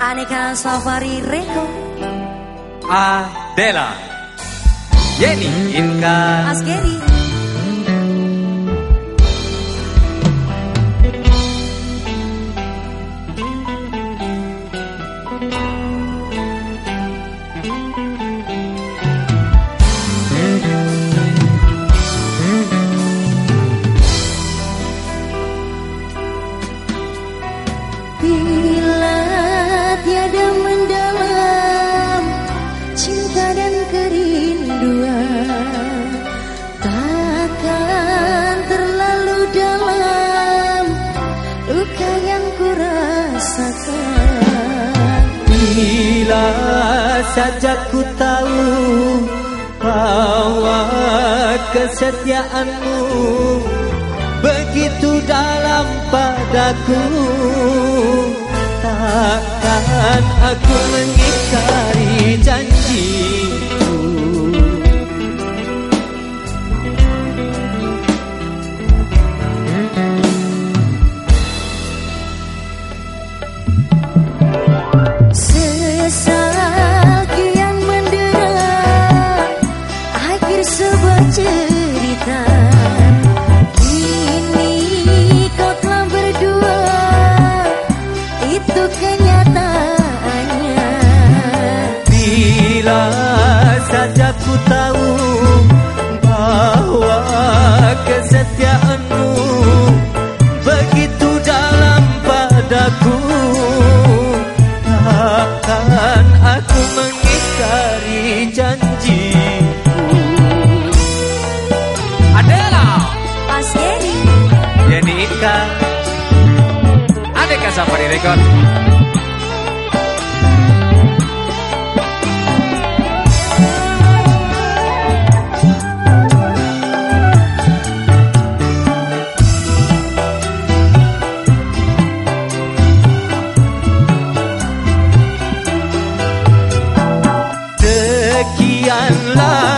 Aneka Safari Reko Adela. Yeni Inka Asgeri saja ku tahu bahwa kesetiaanmu begitu dalam padaku. Takkan aku mengingkari kesetiaanmu begitu dalam padaku. Takkan aku mengingkari janjiku. Adela! Pas Yeni Yeni Inka. Adeka Safari Record love.